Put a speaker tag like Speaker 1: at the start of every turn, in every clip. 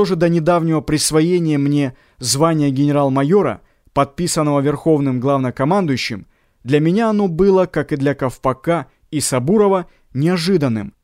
Speaker 1: что же до недавнего присвоения мне звания генерал-майора, подписанного Верховным главнокомандующим, для меня оно было, как и для Ковпака и Сабурова, неожиданным.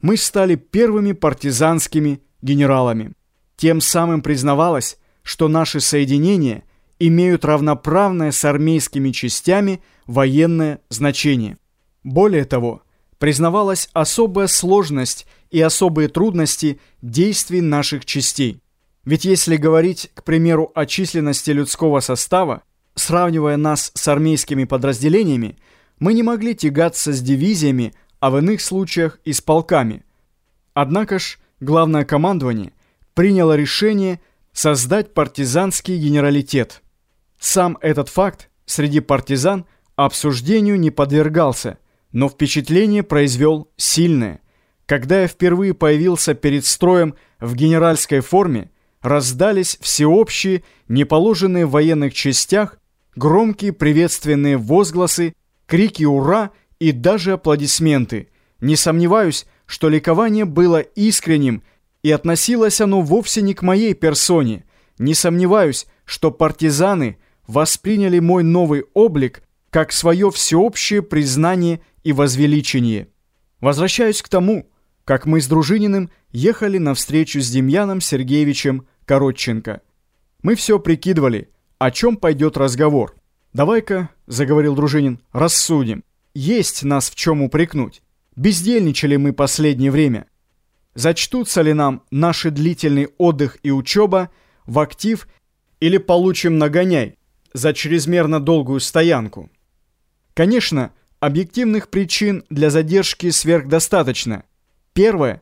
Speaker 1: Мы стали первыми партизанскими генералами. Тем самым признавалось, что наши соединения имеют равноправное с армейскими частями военное значение. Более того, признавалась особая сложность и особые трудности действий наших частей. Ведь если говорить, к примеру, о численности людского состава, сравнивая нас с армейскими подразделениями, мы не могли тягаться с дивизиями, а в иных случаях и с полками. Однако ж главное командование приняло решение создать партизанский генералитет. Сам этот факт среди партизан обсуждению не подвергался, но впечатление произвел сильное. Когда я впервые появился перед строем в генеральской форме, раздались всеобщие, неположенные в военных частях, громкие приветственные возгласы, крики «Ура!» и даже аплодисменты. Не сомневаюсь, что ликование было искренним, и относилось оно вовсе не к моей персоне. Не сомневаюсь, что партизаны восприняли мой новый облик как свое всеобщее признание и возвеличение. Возвращаюсь к тому, как мы с Дружининым ехали на встречу с Демьяном Сергеевичем Коротченко. Мы все прикидывали, о чем пойдет разговор. «Давай-ка», — заговорил Дружинин, — «рассудим. Есть нас в чем упрекнуть. Бездельничали мы последнее время. Зачтутся ли нам наши длительный отдых и учеба в актив или получим нагоняй за чрезмерно долгую стоянку? Конечно, объективных причин для задержки сверхдостаточно. Первое.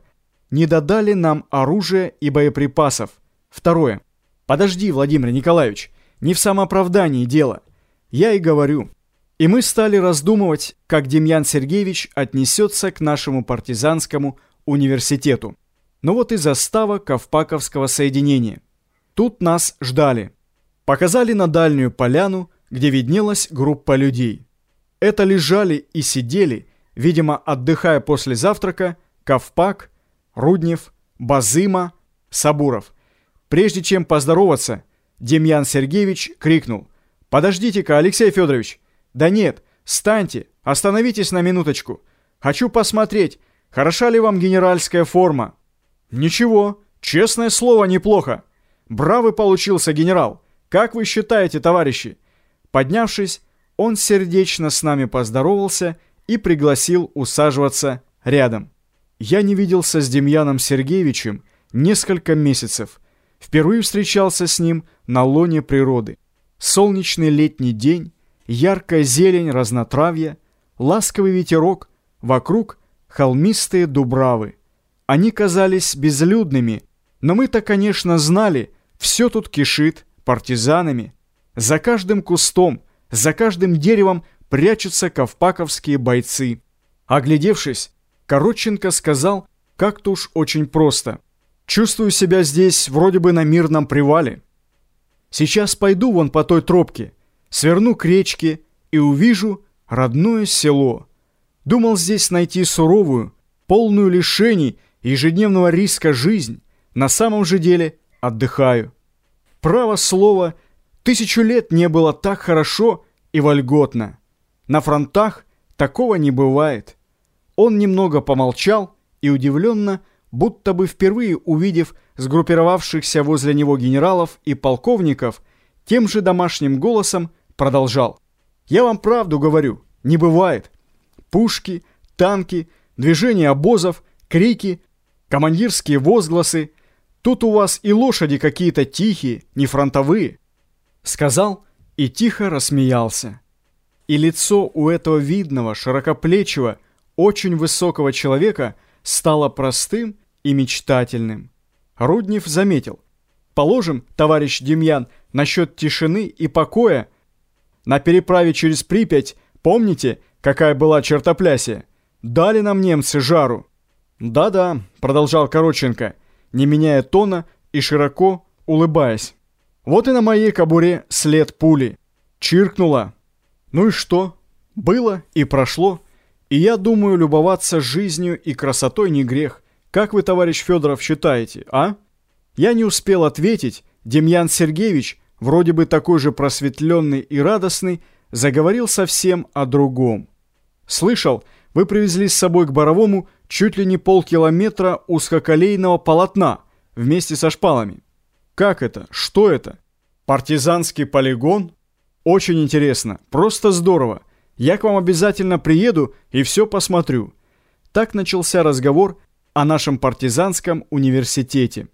Speaker 1: Не додали нам оружия и боеприпасов. Второе. Подожди, Владимир Николаевич, не в самооправдании дело. Я и говорю. И мы стали раздумывать, как Демьян Сергеевич отнесется к нашему партизанскому университету. Ну вот и застава Ковпаковского соединения. Тут нас ждали. Показали на дальнюю поляну, где виднелась группа людей. Это лежали и сидели, видимо, отдыхая после завтрака, Ковпак, Руднев, Базыма, Сабуров. Прежде чем поздороваться, Демьян Сергеевич крикнул. «Подождите-ка, Алексей Федорович!» «Да нет, встаньте, остановитесь на минуточку. Хочу посмотреть, Хороша ли вам генеральская форма? Ничего, честное слово, неплохо. Бравый получился генерал. Как вы считаете, товарищи? Поднявшись, он сердечно с нами поздоровался и пригласил усаживаться рядом. Я не виделся с Демьяном Сергеевичем несколько месяцев. Впервые встречался с ним на лоне природы. Солнечный летний день, яркая зелень разнотравья, ласковый ветерок, вокруг – холмистые дубравы. Они казались безлюдными, но мы-то, конечно, знали, все тут кишит партизанами. За каждым кустом, за каждым деревом прячутся ковпаковские бойцы. Оглядевшись, Коротченко сказал как-то уж очень просто. «Чувствую себя здесь вроде бы на мирном привале. Сейчас пойду вон по той тропке, сверну к речке и увижу родное село». Думал здесь найти суровую, полную лишений ежедневного риска жизнь. На самом же деле отдыхаю. Право слово, тысячу лет не было так хорошо и вольготно. На фронтах такого не бывает. Он немного помолчал и удивленно, будто бы впервые увидев сгруппировавшихся возле него генералов и полковников, тем же домашним голосом продолжал. «Я вам правду говорю, не бывает пушки, танки, движение обозов, крики, командирские возгласы. Тут у вас и лошади какие-то тихие, не фронтовые. Сказал и тихо рассмеялся. И лицо у этого видного, широкоплечего, очень высокого человека стало простым и мечтательным. Руднев заметил. Положим, товарищ Демьян, насчет тишины и покоя. На переправе через Припять, помните, какая была чертоплясия. Дали нам немцы жару. Да-да, продолжал Короченко, не меняя тона и широко улыбаясь. Вот и на моей кобуре след пули. Чиркнула. Ну и что? Было и прошло. И я думаю, любоваться жизнью и красотой не грех. Как вы, товарищ Федоров, считаете, а? Я не успел ответить, Демьян Сергеевич, вроде бы такой же просветленный и радостный, заговорил совсем о другом. «Слышал, вы привезли с собой к Боровому чуть ли не полкилометра узкоколейного полотна вместе со шпалами. Как это? Что это? Партизанский полигон? Очень интересно, просто здорово. Я к вам обязательно приеду и все посмотрю». Так начался разговор о нашем партизанском университете.